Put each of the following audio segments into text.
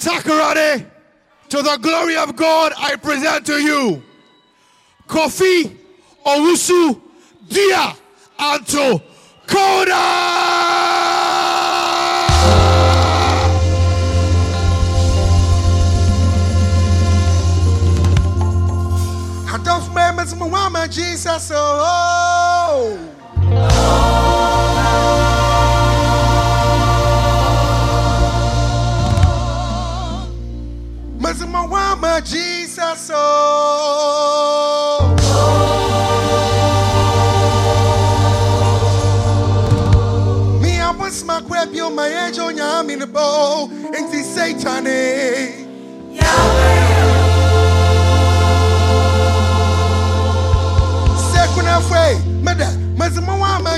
Takarade, to the glory of God, I present to you Kofi Owusu Dua Anto Koda. Jesus, oh. mas irmão ama Jesus. Oh. Me awas makwebio my age on yam in the bow, and the Satan. Second halfway, mother, mas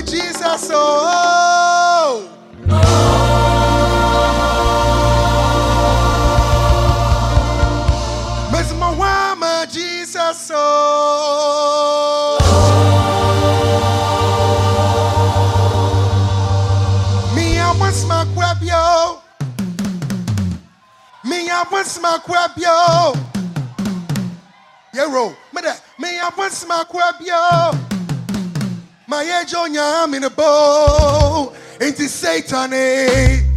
Jesus. Oh. abonsima kura bia o yɛwuro mi dɛ mi abonsima My edge on ma I'm in a bow. bo Satan, seitani.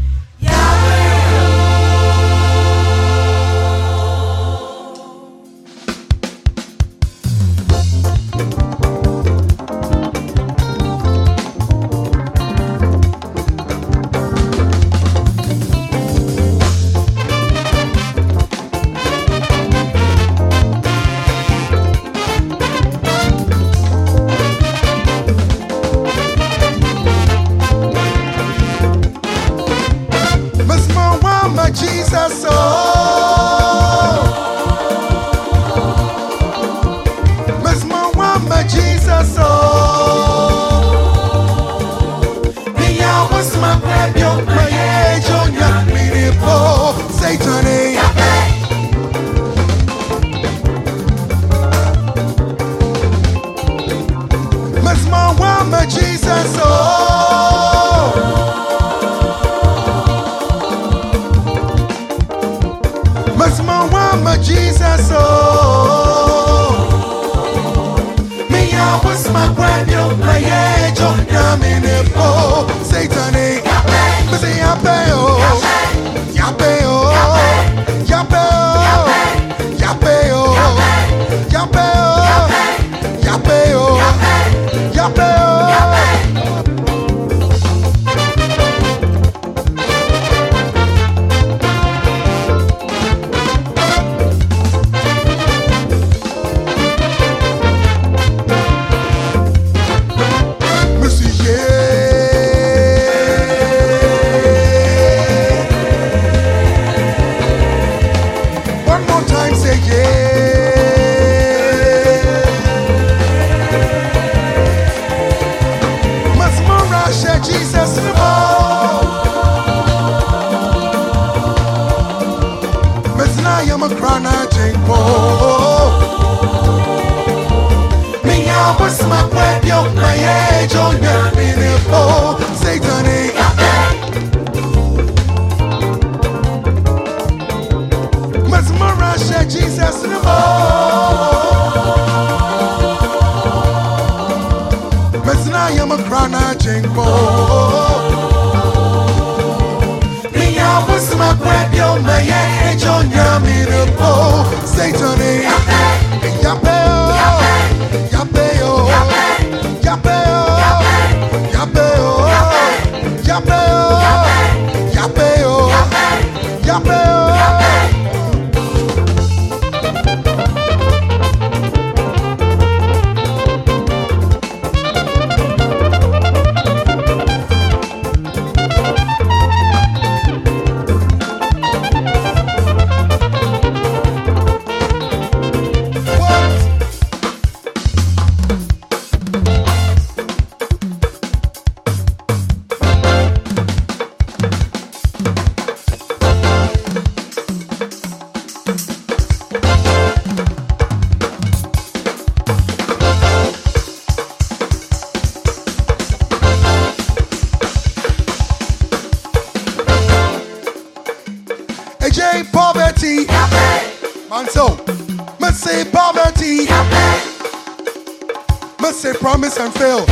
promise and fail.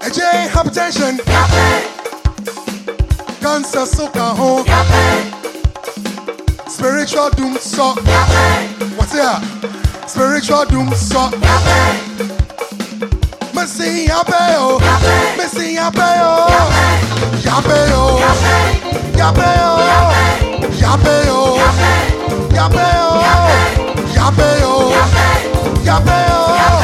AJ hypertension. Cancer soka home. Spiritual doom so. What's here? Spiritual doom so. Missing yapeo. Oh. Missing yapeo. Yapeo. Yapeo. Yapeo. Yapeo. Yapeo. Yapeo. Yapeo.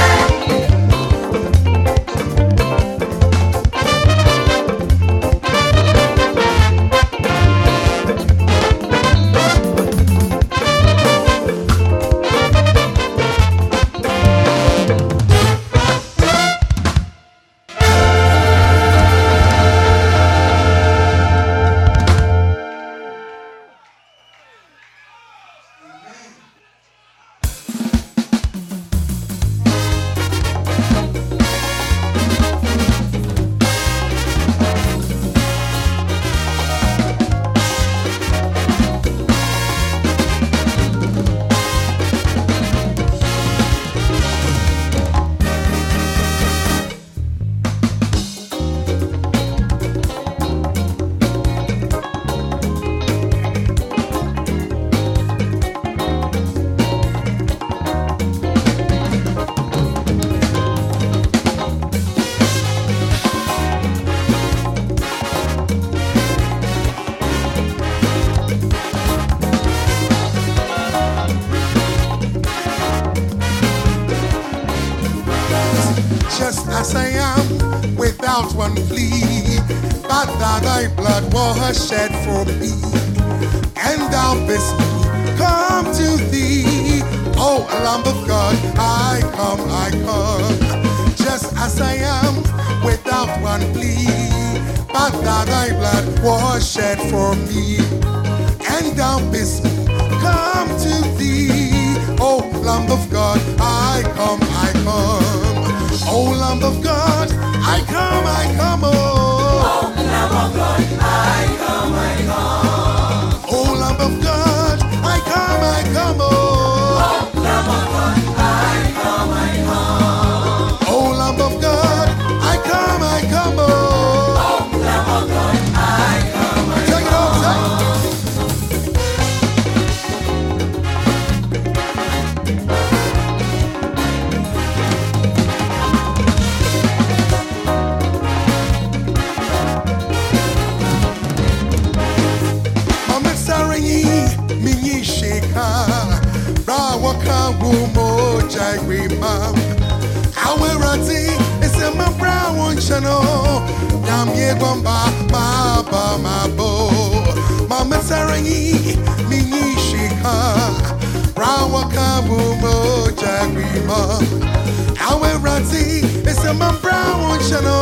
I will ìrántí It's a man bá àwọn ìṣẹ̀nà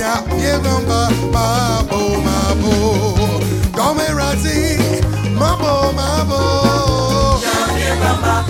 yà yé gbọ̀ngbà máa bò máa bò gọ́mọ ìrántí máa bò máa bò. yà.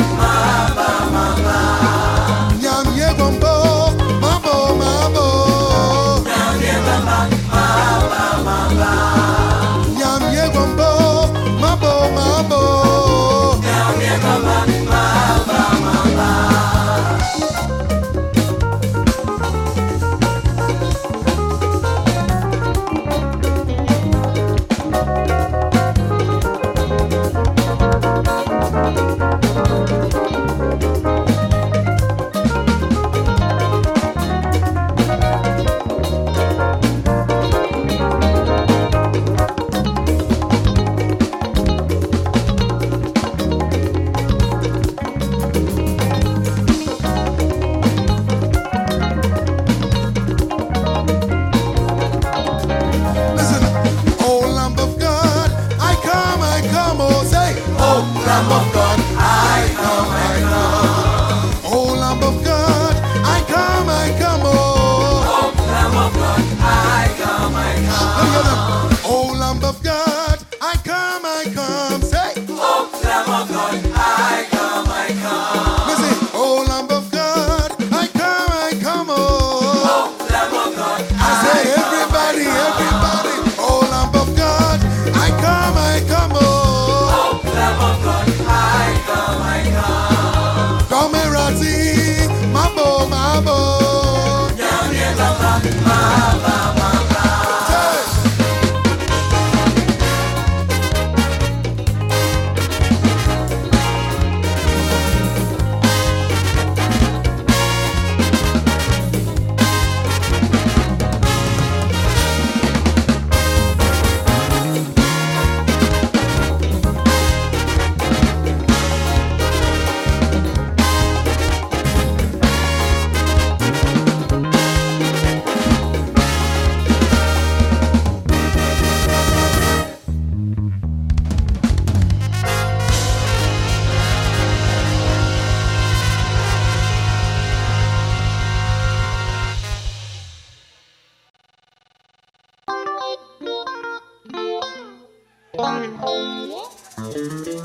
Jesus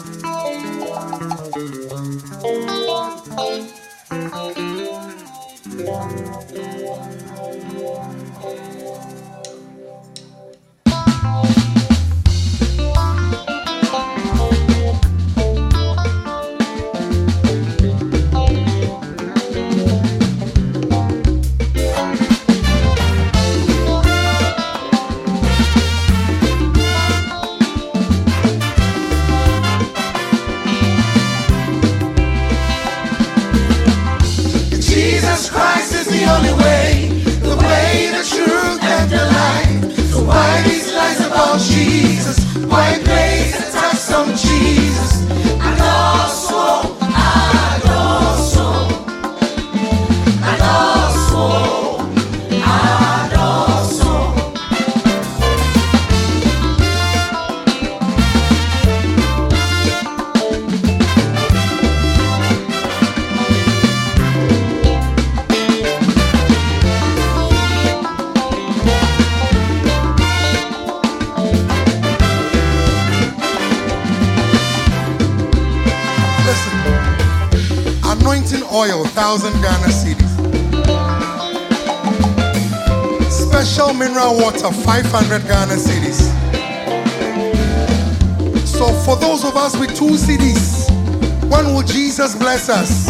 when will Jesus bless us?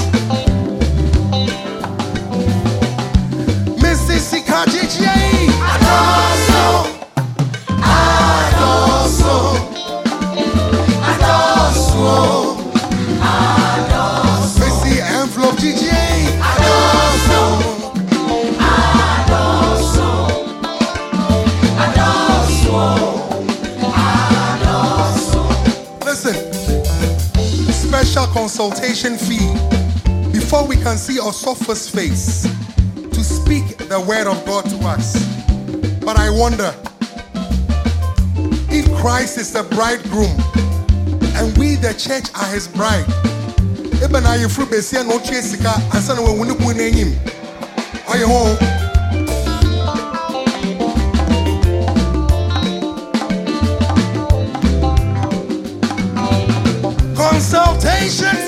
Mrs. Sikajiji. Consultation fee before we can see our Osopha's face to speak the word of God to us. But I wonder if Christ is the bridegroom and we the church are his bride. ebe na sika ansa na. Consultation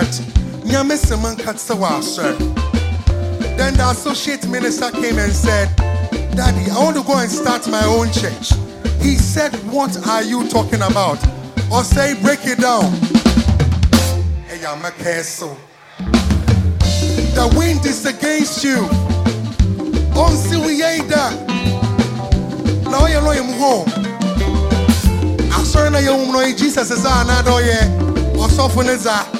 That "Nyame seman katsawa, sir." Then the associate minister came and said, Daddy, I want to go and start my own church. He said, What are you talking about? Or say, break it down. Hey, I'm a castle. The wind is against you. On Siwieda. na ɔyɛ no ɔyɛ mu hɔ asɔre na yɛ wom no ɔyɛ jesus anaadɛ ɔyɛ ɔsɔfo ne za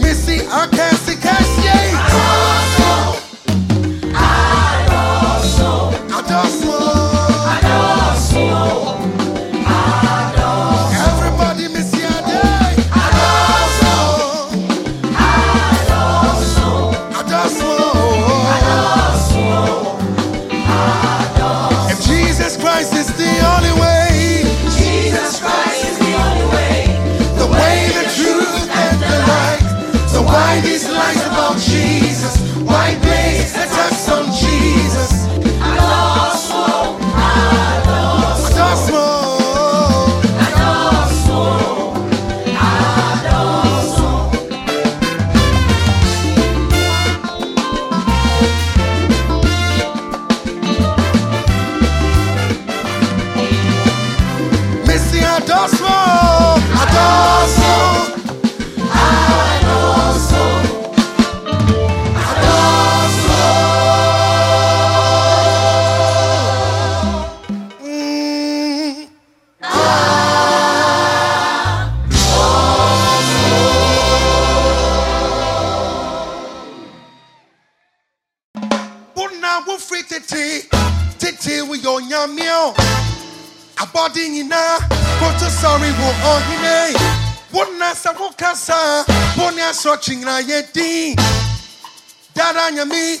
mesi akɛse kɛseɛ Adɔso. Chingra yedi. Dada nyami,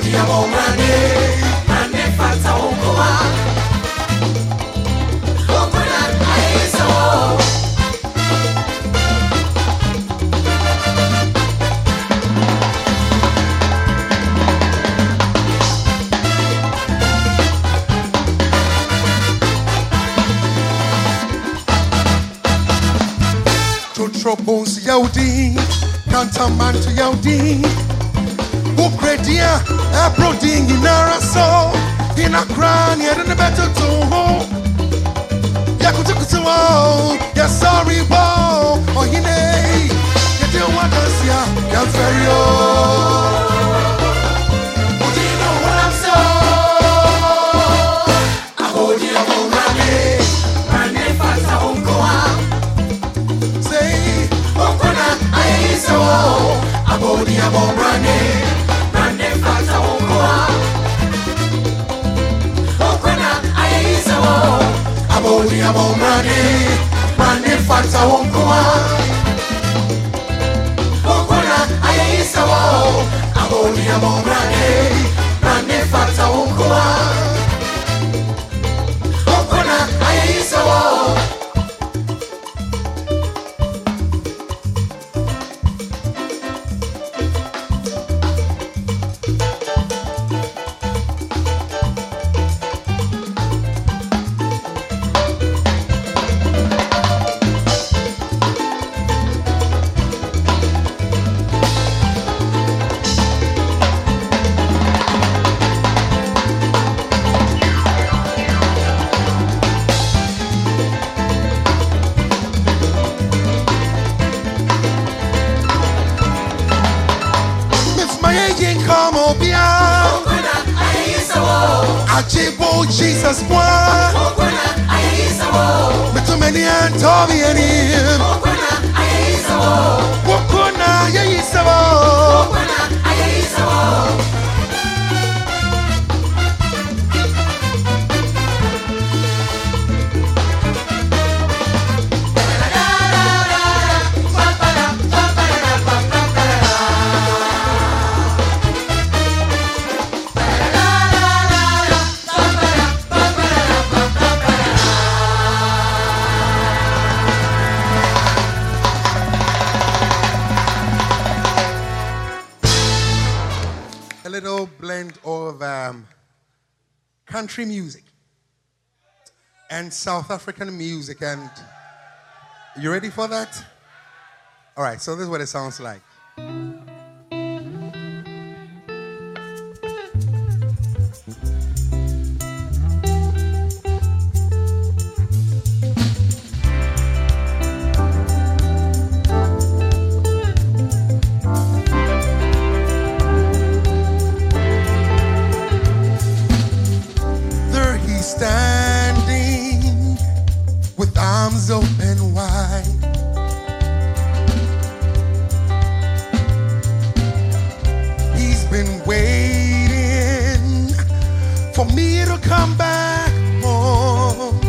abodi abomrane ane fata ayeyisawo troubles yaudi kantamanto yaudi redia apro dingi nara In a crown, yet in the better to ho. Yakutu kutu wo ya sorry wo o hine don't want us kasia ya very oh Say, Okuna, I saw, Abodi, Abobrane. China more money, manufacture won't go on. Ukora ayaisa wao, abonia more money, manufacture won't go on. Country music and South African music. And you ready for that? All right, so this is what it sounds like. arms open wide. He's been waiting for me to come back home.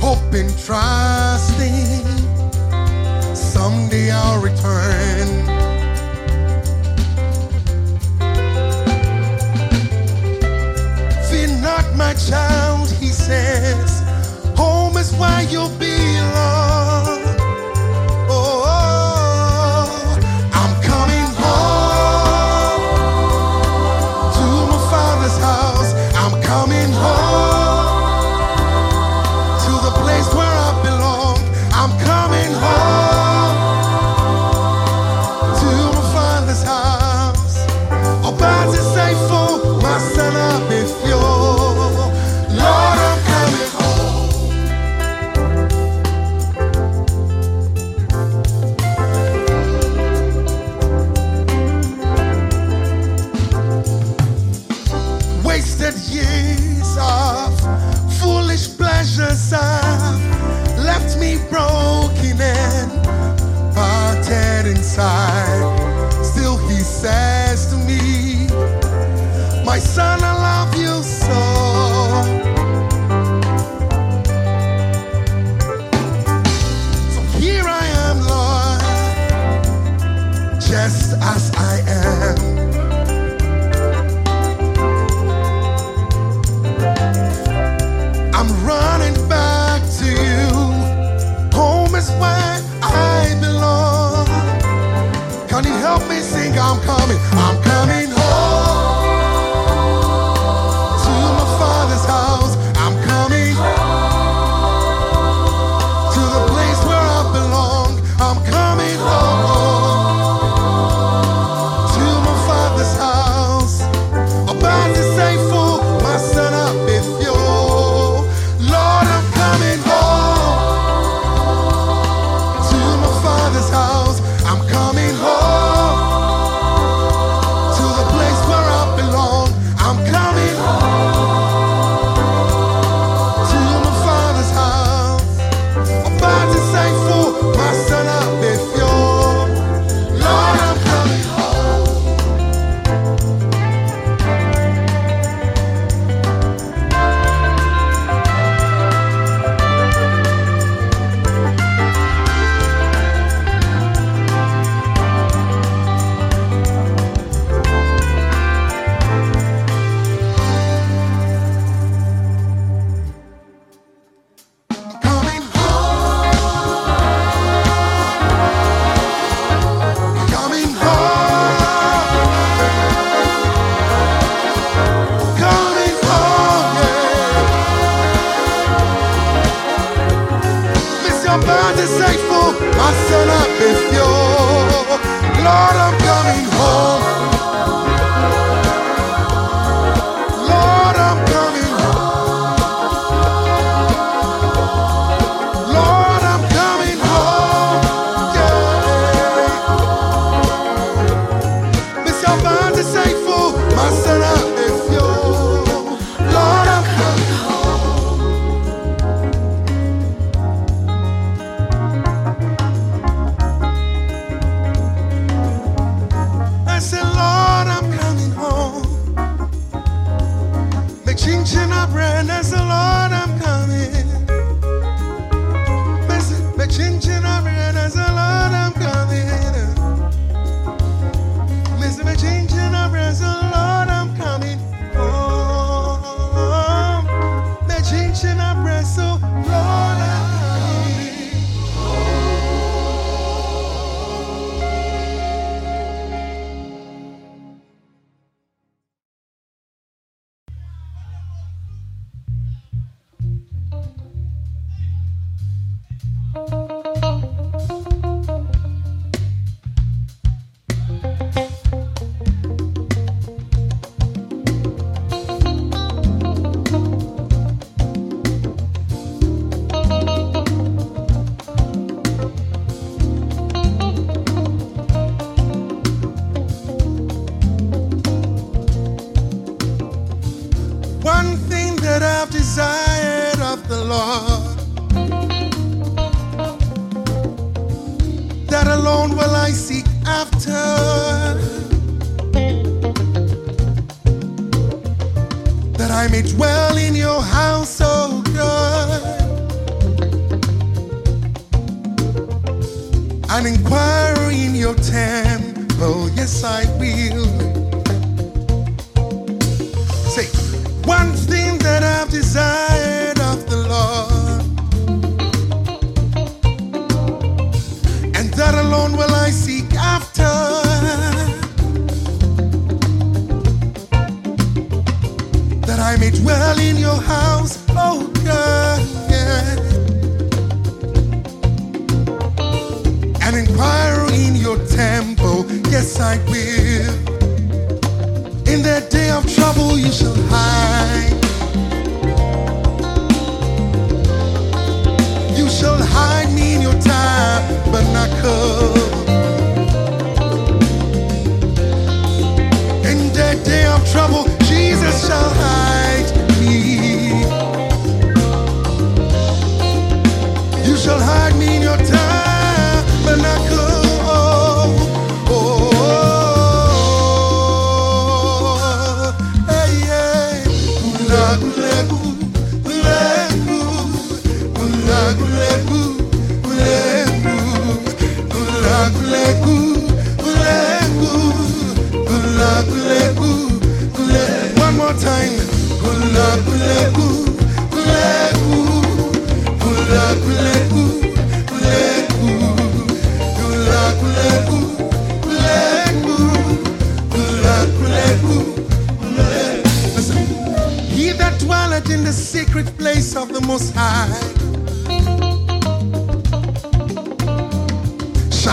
Hoping, trusting, someday I'll return. child, he says, home is where you belong. Oh, I'm coming home to my father's house. I'm coming home to the place where I belong. I'm coming.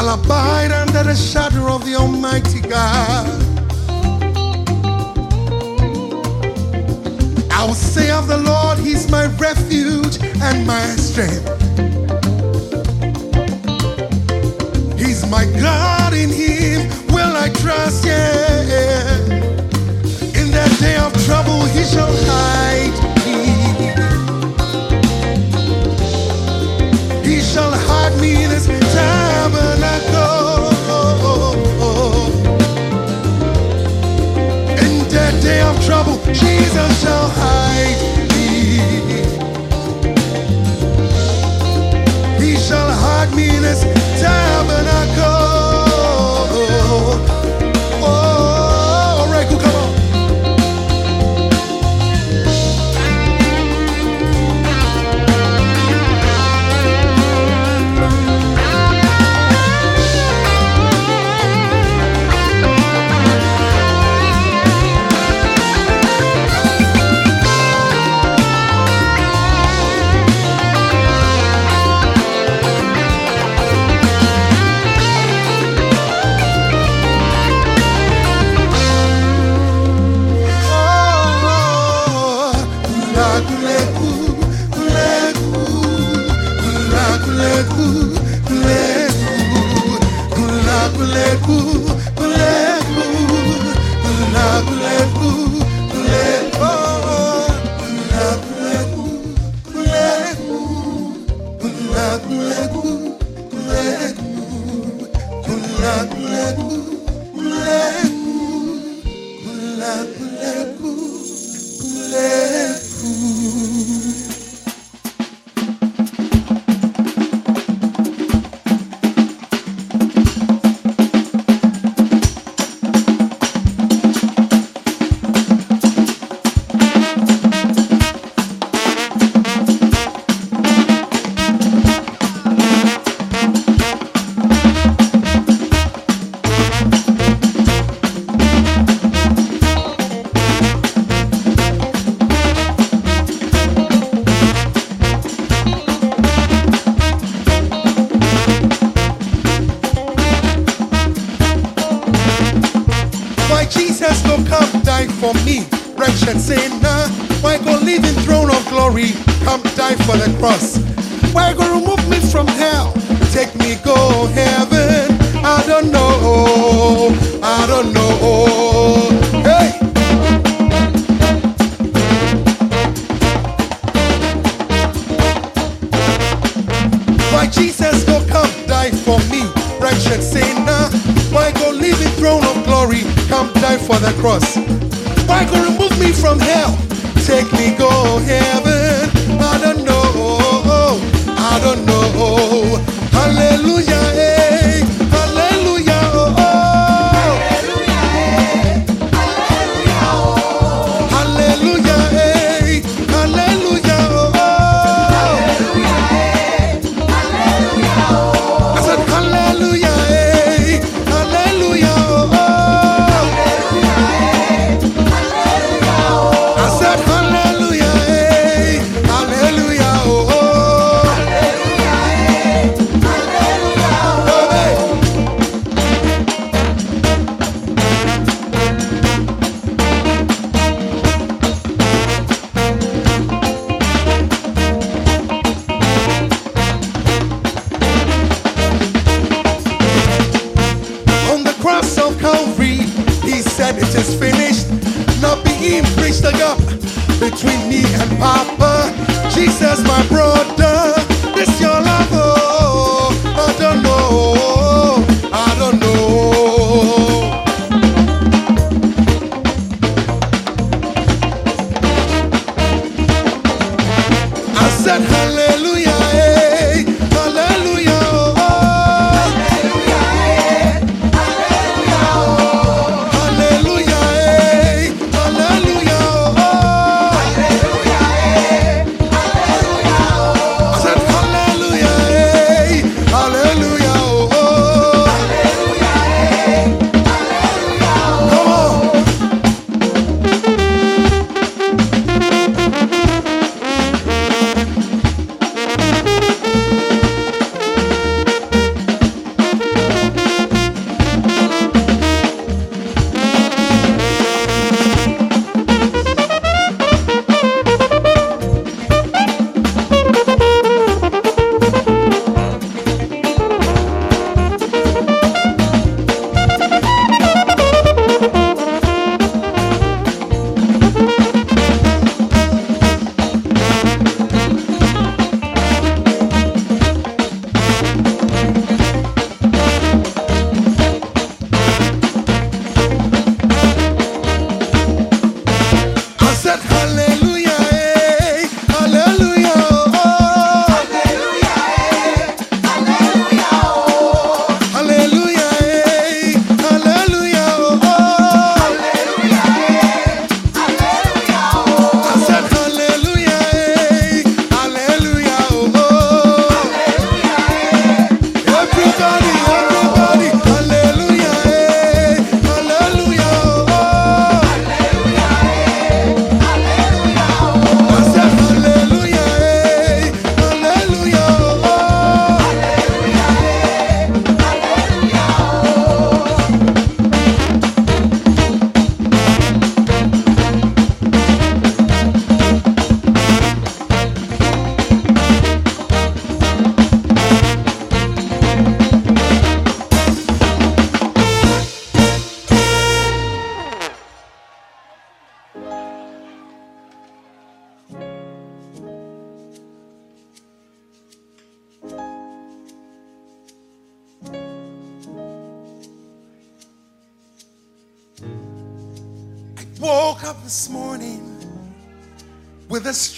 shall abide under the shadow of the Almighty God. I will say of the Lord, He's my refuge and my strength. He's my God, in Him will I trust, yeah. In that day of trouble, He shall hide me in his tabernacle. take me go heaven. I don't know, I don't know.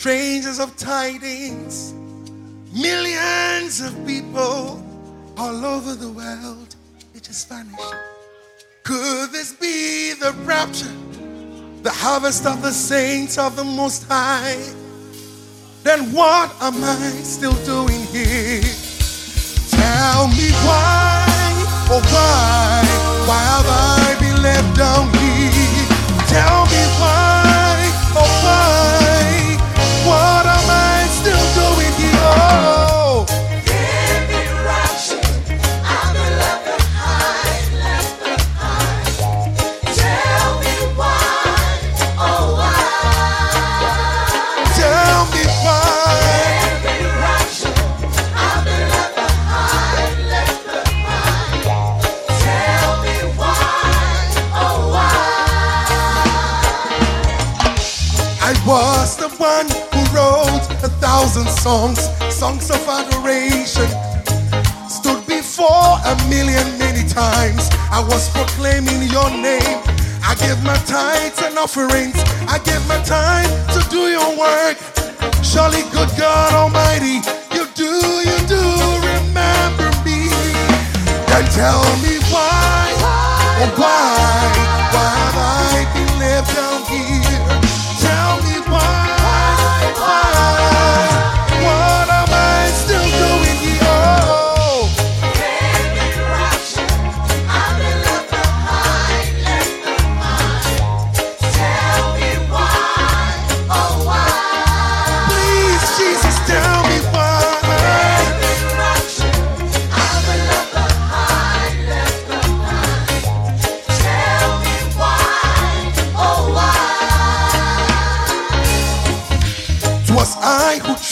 Strangers of tidings. Millions of people all over the world, it just vanished. Could this be the rapture, the harvest of the saints of the Most High? Then what am I still doing here? Tell me why, oh why, why I was the one who wrote a thousand songs, songs of adoration. Stood before a million many times. I was proclaiming your name. I give my tithes and offerings. I give my time to do your work. Surely, good God Almighty, you do, you do remember me. Then tell me why, oh why,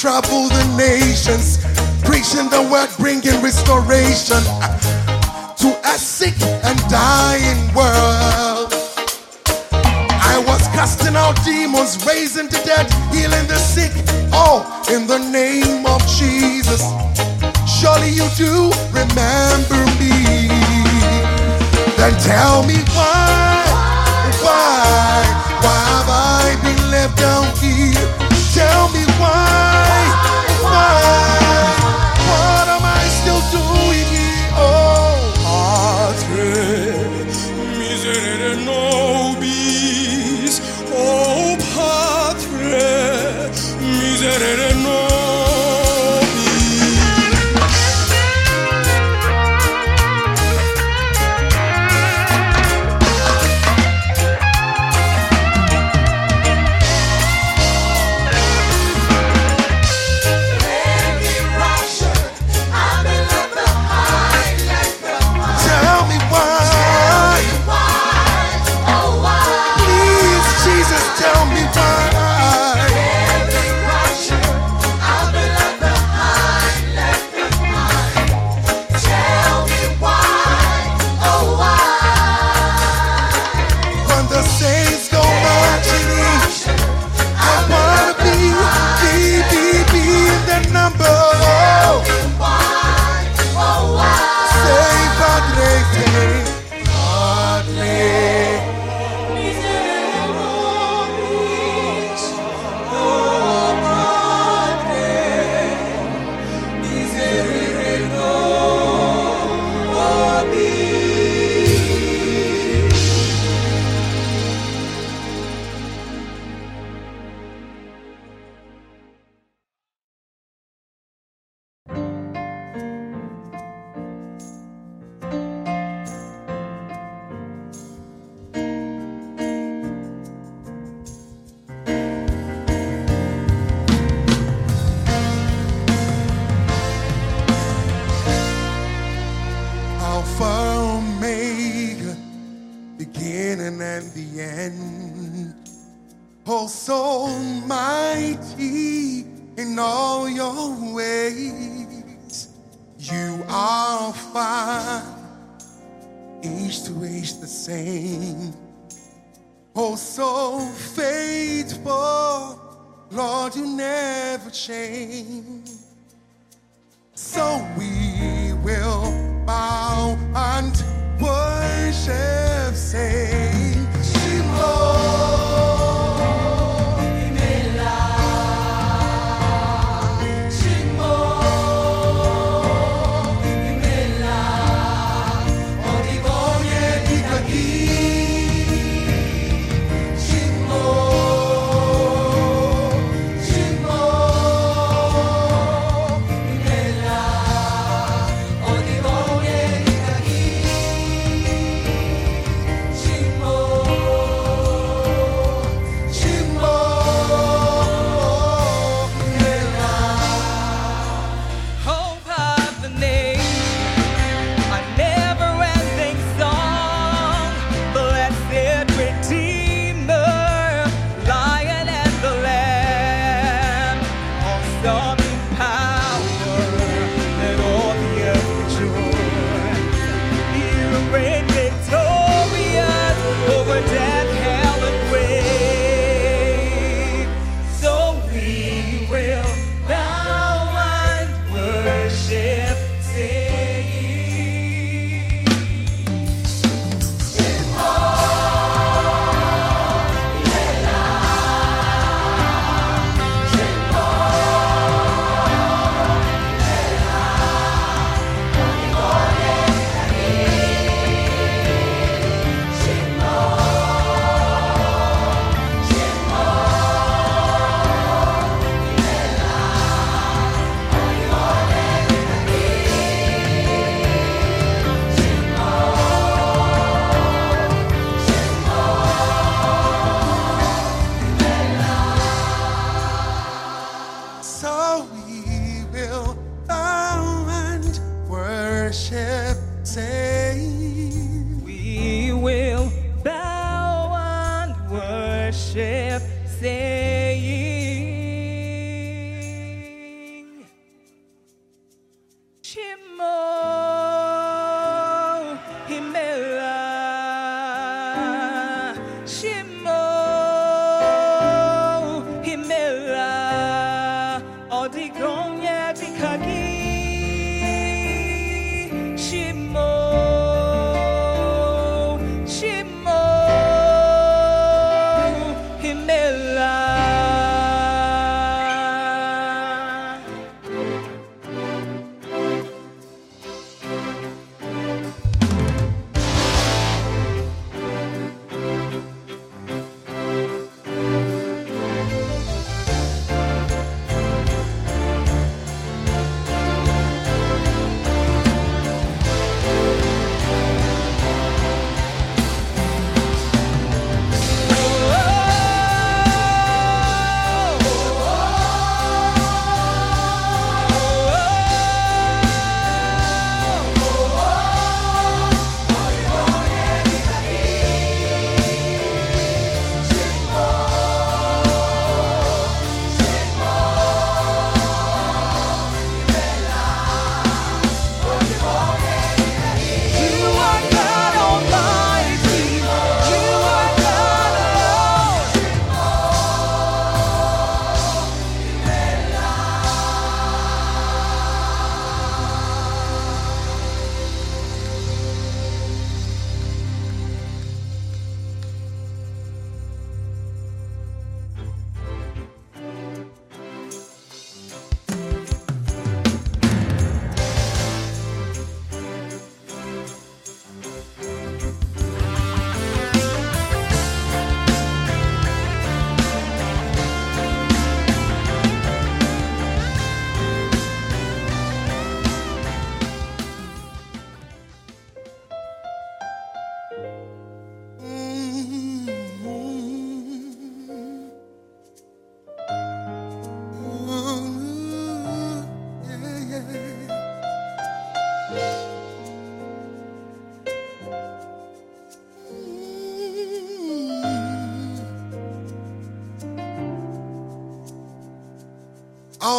Traveled the nations, preaching the word, bringing restoration to a sick and dying world. I was casting out demons. raising the dead, healing the sick, all in the name of Jesus. Surely you do remember me. Then tell me why,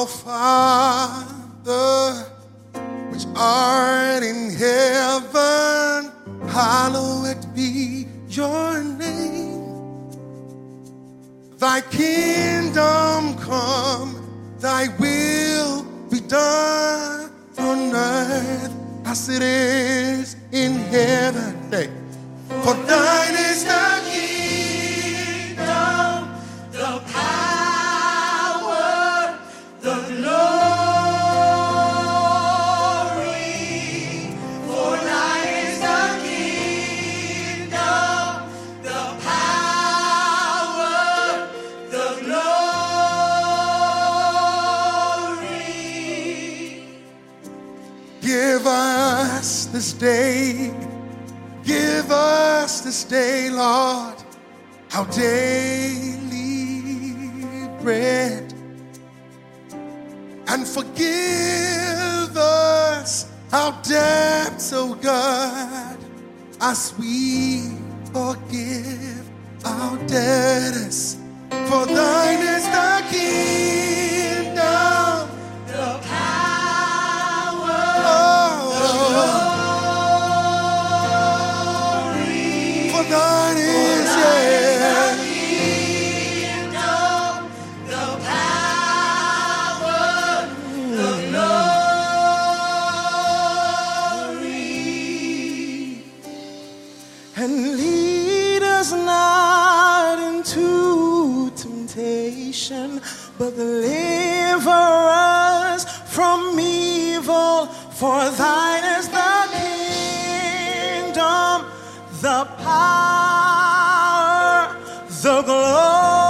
Our give us this day, Lord, our daily bread. And forgive us our debts, O God, as we forgive our debtors. For thine is the kingdom, For thine is yeah. And lead us not into temptation, but deliver us from evil. For thine the power, the glory.